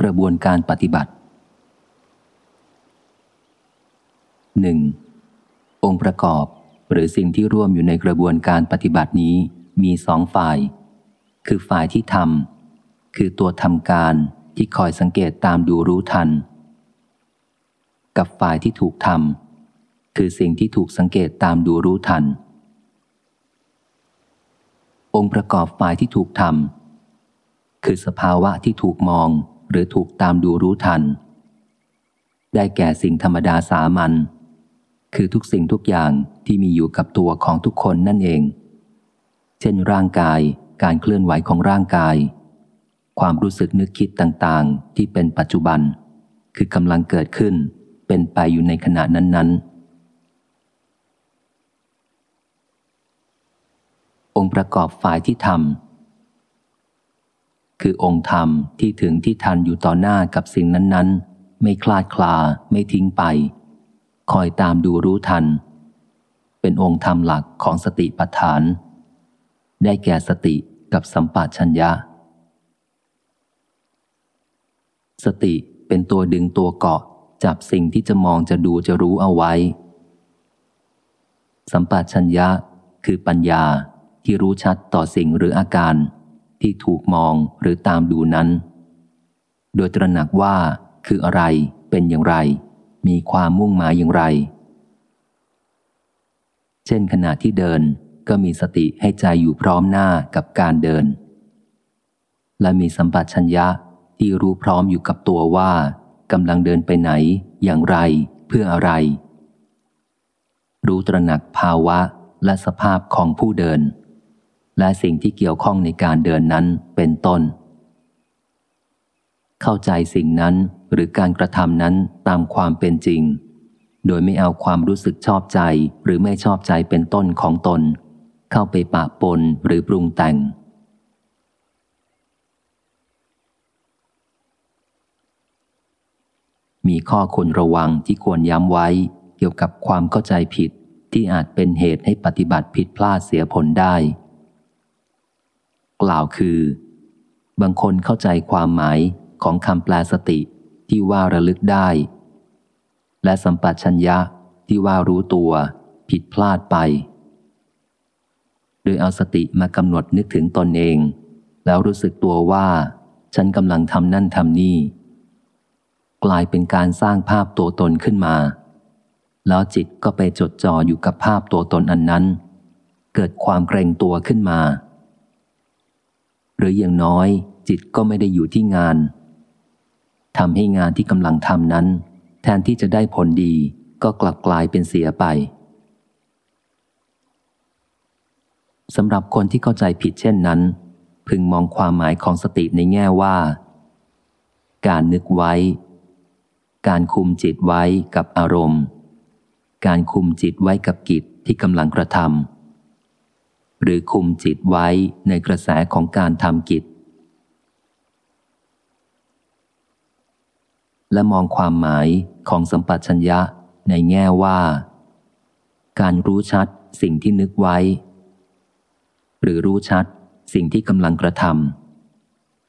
กระบวนการปฏิบัติ 1. องค์ประกอบหรือสิ่งที่ร่วมอยู่ในกระบวนการปฏิบัตินี้มีสองฝ่าย คือฝ่ายที่ทำคือตัวทำการที่คอยสังเกตตามดูรู้ทัน กับฝ่ายที่ถูกทำคือสิ่งที่ถูกสังเกตตามดูรู้ทัน องค์ประกอบฝ่ายที่ถูกทำคือสภาวะที่ถูกมอง หรือถูกตามดูรู้ทัน ได้แก่สิ่งธรรมดาสามัญคือทุกสิ่งทุกอย่างที่มีอยู่กับตัวของทุกคนนั่นเอง เช่น ร่างกาย การเคลื่อนไหวของร่างกาย ความรู้สึกนึกคิดต่างๆ ที่เป็นปัจจุบัน คือกำลังเกิดขึ้น เป็นไปอยู่ในขณะนั้น ๆ องค์ประกอบฝ่ายที่ทำ คือองค์ธรรมที่ถึงที่ทันอยู่ต่อหน้ากับสิ่งนั้น ๆ ไม่คลาดคลาไม่ทิ้งไป คอยตามดูรู้ทัน เป็นองค์ธรรมหลักของสติปัฏฐาน ได้แก่สติกับสัมปชัญญะ สติเป็นตัวดึงตัวเกาะจับสิ่งที่จะมองจะดูจะรู้เอาไว้ สัมปชัญญะคือปัญญาที่รู้ชัดต่อสิ่งหรืออาการ ที่ถูกมองหรือตามดูนั้น โดยตระหนักว่าคืออะไรเป็นอย่างไร มีความมุ่งหมายอย่างไร เช่นขณะที่เดินก็มีสติให้ใจอยู่พร้อมหน้ากับการเดิน และมีสัมปชัญญะที่รู้พร้อมอยู่กับตัวว่ากำลังเดินไปไหน อย่างไร เพื่ออะไร รู้ตระหนักภาวะและสภาพของผู้เดิน และสิ่งที่เกี่ยวข้องในการเดินนั้นเป็นต้น เข้าใจสิ่งนั้นหรือการกระทำนั้นตามความเป็นจริง โดยไม่เอาความรู้สึกชอบใจหรือไม่ชอบใจเป็นต้นของตน เข้าไปปะปนหรือปรุงแต่ง มีข้อควรระวังที่ควรย้ำไว้เกี่ยวกับความเข้าใจผิดที่อาจเป็นเหตุให้ปฏิบัติผิดพลาดเสียผลได้ กล่าวคือ บางคนเข้าใจความหมายของคำแปลสติที่ว่าระลึกได้ และสัมปชัญญะที่ว่ารู้ตัวผิดพลาดไป โดยเอาสติมากำหนดนึกถึงตนเอง แล้วรู้สึกตัวว่า ฉันกำลังทำนั่นทำนี่ กลายเป็นการสร้างภาพตัวตนขึ้นมา แล้วจิตก็ไปจดจ่ออยู่กับภาพตัวตนอันนั้น เกิดความเกรงตัวขึ้นมา หรืออย่างน้อย จิตก็ไม่ได้อยู่ที่งานทำให้งานที่กำลังทำนั้น แทนที่จะได้ผลดีก็กลับกลายเป็นเสียไปสำหรับคนที่เข้าใจผิดเช่นนั้น พึงมองความหมายของสติในแง่ว่า การนึกไว้ การคุมจิตไว้กับอารมณ์ การคุมจิตไว้กับกิจที่กำลังกระทำ หรือคุมจิตไว้ในกระแสของการทำกิจ และมองความหมายของสัมปชัญญะในแง่ว่า การรู้ชัดสิ่งที่นึกไว้ หรือรู้ชัดสิ่งที่กำลังกระท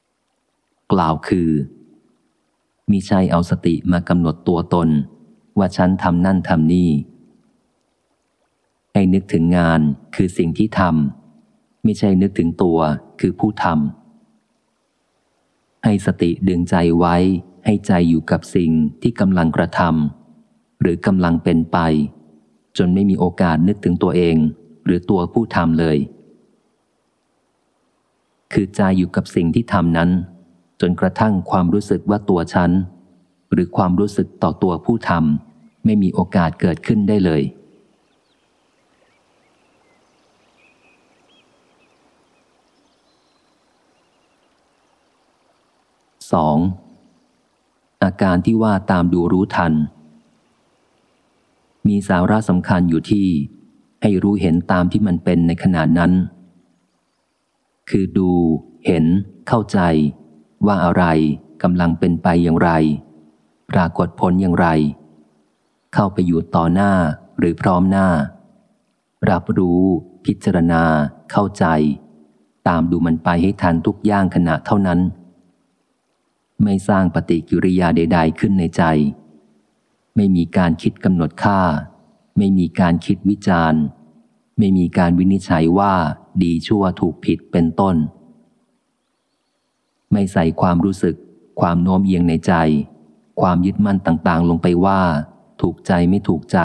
ำกล่าวคือมิใช่เอาสติมากำหนดตัวตน ว่าฉันทำนั่นทำนี่ ให้นึกถึงงานคือสิ่งที่ทำไม่ใช่นึกถึงตัวคือผู้ทำให้สติดึงใจไว้ให้ใจอยู่กับสิ่งที่กำลังกระทำหรือกำลังเป็นไป จนไม่มีโอกาสนึกถึงตัวเอง หรือตัวผู้ทำเลย คือใจอยู่กับสิ่งที่ทำนั้น จนกระทั่งความรู้สึกว่าตัวฉัน หรือความรู้สึกต่อตัวผู้ทำไม่มีโอกาสเกิดขึ้นได้เลย สองอาการที่ว่าตามดูรู้ทัน มีสาระสำคัญอยู่ที่ ให้รู้เห็นตามที่มันเป็นในขณะนั้น คือดู เห็น เข้าใจ ว่าอะไรกำลังเป็นไปอย่างไร ปรากฏผลอย่างไร เข้าไปอยู่ต่อหน้าหรือพร้อมหน้า รับรู้ พิจารณา เข้าใจ ตามดูมันไปให้ทันทุกย่างขณะเท่านั้น ไม่สร้างปฏิกิริยาใด ๆ ขึ้นในใจ ไม่มีการคิดกำหนดค่า ไม่มีการคิดวิจารณ์ ไม่มีการวินิจฉัยว่าดีชั่วถูกผิดเป็นต้น ไม่ใส่ความรู้สึก ความโน้มเอียงในใจ ความยึดมั่นต่างๆ ลงไปว่า ถูกใจไม่ถูกใจ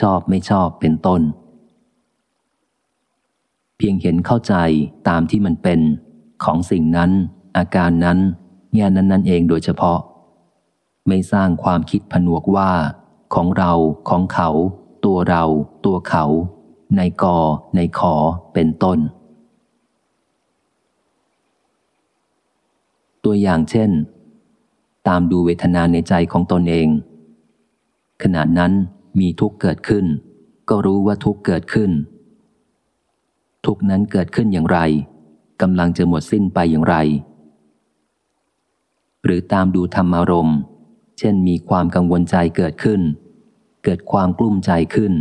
ชอบไม่ชอบเป็นต้น เพียงเห็นเข้าใจตามที่มันเป็นของสิ่งนั้น อาการนั้น แง่นั้นนั่นเองโดยเฉพาะ ไม่สร้างความคิดผนวกว่า ของเราของเขา ตัวเรา ตัวเขา ในกอ ในขอเป็นต้น ตัวอย่างเช่น ตามดูเวทนาในใจของตนเอง ขณะนั้นมีทุกเกิดขึ้น ก็รู้ว่าทุกเกิดขึ้น ทุกนั้นเกิดขึ้นอย่างไรกำลังจะหมดสิ้นไปอย่างไร หรือตามดูธรรมารมณ์ เช่นมีความกังวลใจเกิดขึ้น เกิดความกลุ้มใจขึ้น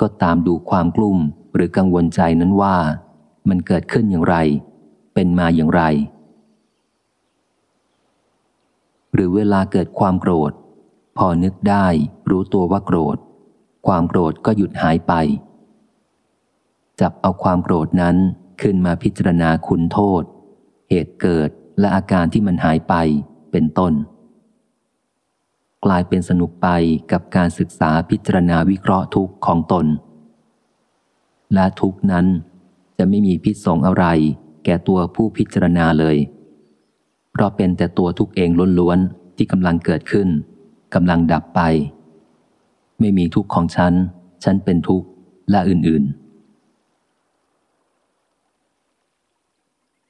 ก็ตามดูความกลุ้มหรือกังวลใจนั้นว่า มันเกิดขึ้นอย่างไร เป็นมาอย่างไร หรือเวลาเกิดความโกรธ พอนึกได้รู้ตัวว่าโกรธ ความโกรธก็หยุดหายไป จับเอาความโกรธนั้นขึ้นมาพิจารณาคุณโทษ เหตุเกิด และอาการที่มันหายไปเป็นต้น กลายเป็นสนุกไปกับการศึกษาพิจารณาวิเคราะห์ทุกข์ของตน และทุกนั้นจะไม่มีพิษสงอะไร แก่ตัวผู้พิจารณาเลย เพราะเป็นแต่ตัวทุกเองล้วนๆที่กำลังเกิดขึ้นกำลังดับไป ไม่มีทุกข์ของฉัน ฉันเป็นทุกข์และอื่นๆ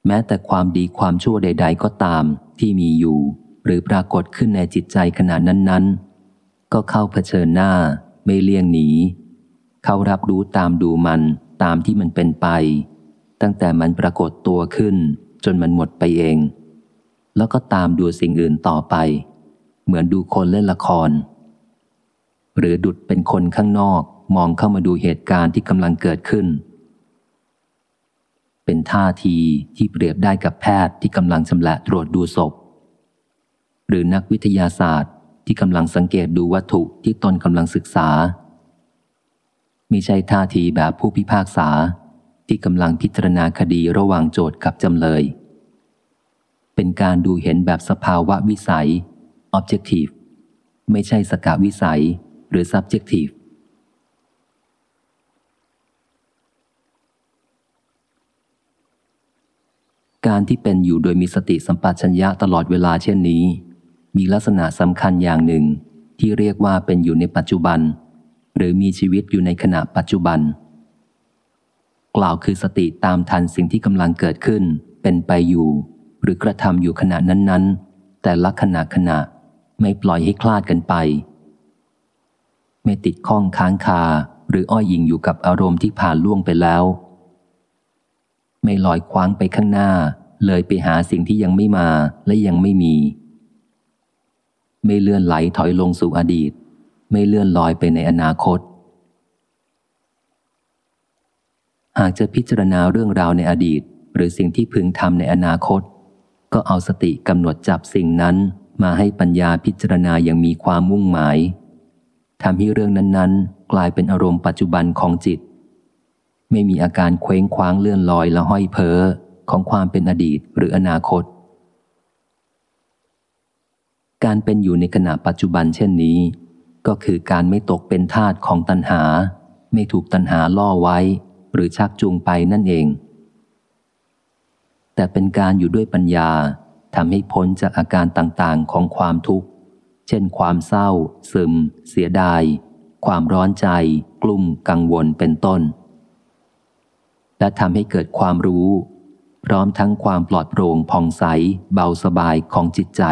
แม้แต่ความดีความชั่วใด ๆ ก็ตามที่มีอยู่ หรือปรากฏขึ้นในจิตใจขณะนั้น ๆ ก็เข้าเผชิญหน้า ไม่เลี่ยงหนี เข้ารับรู้ตามดูมันตามที่มันเป็นไป ตั้งแต่มันปรากฏตัวขึ้น จนมันหมดไปเอง แล้วก็ตามดูสิ่งอื่นต่อไป เหมือนดูคนเล่นละคร หรือดุดเป็นคนข้างนอกมองเข้ามาดูเหตุการณ์ที่กำลังเกิดขึ้น เป็นท่าทีที่เปรียบได้กับแพทย์ที่กำลังชำละตรวจดูศพ หรือนักวิทยาศาสตร์ที่กำลังสังเกตดูวัตถุที่ตนกำลังศึกษาม่ใช่ท่าทีแบบผู้พิพากษาที่กำลังพิจารณาคดีระหว่างโจทย์กับจำเลย เป็นการดูเห็นแบบสภาวะวิสัย objective ไม่ใช่สกาวิสัยหรือ subjective การที่เป็นอยู่โดยมีสติสัมปชัญญะตลอดเวลาเช่นนี้ มีลักษณะสำคัญอย่างหนึ่ง ที่เรียกว่าเป็นอยู่ในปัจจุบัน หรือมีชีวิตอยู่ในขณะปัจจุบัน กล่าวคือสติตามทันสิ่งที่กำลังเกิดขึ้น เป็นไปอยู่ หรือกระทำอยู่ขณะนั้นๆ แต่ละขณะขณะไม่ปล่อยให้คลาดกันไป ไม่ติดข้องค้างคา หรืออ้อยยิงอยู่กับอารมณ์ที่ผ่านล่วงไปแล้ว ไม่ลอยคว้างไปข้างหน้า เลยไปหาสิ่งที่ยังไม่มาและยังไม่มี ไม่เลื่อนไหลถอยลงสู่อดีต ไม่เลื่อนลอยไปในอนาคต หากจะพิจารณาเรื่องราวในอดีต หรือสิ่งที่พึงทำในอนาคต ก็เอาสติกำหนดจับสิ่งนั้นมาให้ปัญญาพิจารณาอย่างมีความมุ่งหมายทำให้เรื่องนั้น ๆ กลายเป็นอารมณ์ปัจจุบันของจิต ไม่มีอาการเคว้งคว้างเลื่อนลอยและห้อยเพ้อของความเป็นอดีตหรืออนาคต การเป็นอยู่ในขณะปัจจุบันเช่นนี้ ก็คือการไม่ตกเป็นทาตของตัณหา ไม่ถูกตัณหาล่อไว้ หรือชักจูงไปนั่นเอง แต่เป็นการอยู่ด้วยปัญญาทำให้พ้นจากอาการต่างๆของความทุกข์ เช่น ความเศร้า ซึม เสียดาย ความร้อนใจ กลุ่มกังวลเป็นต้น และทำให้เกิดความรู้ พร้อมทั้งความปลอดโปร่งผ่องใส เบาสบายของจิตใจ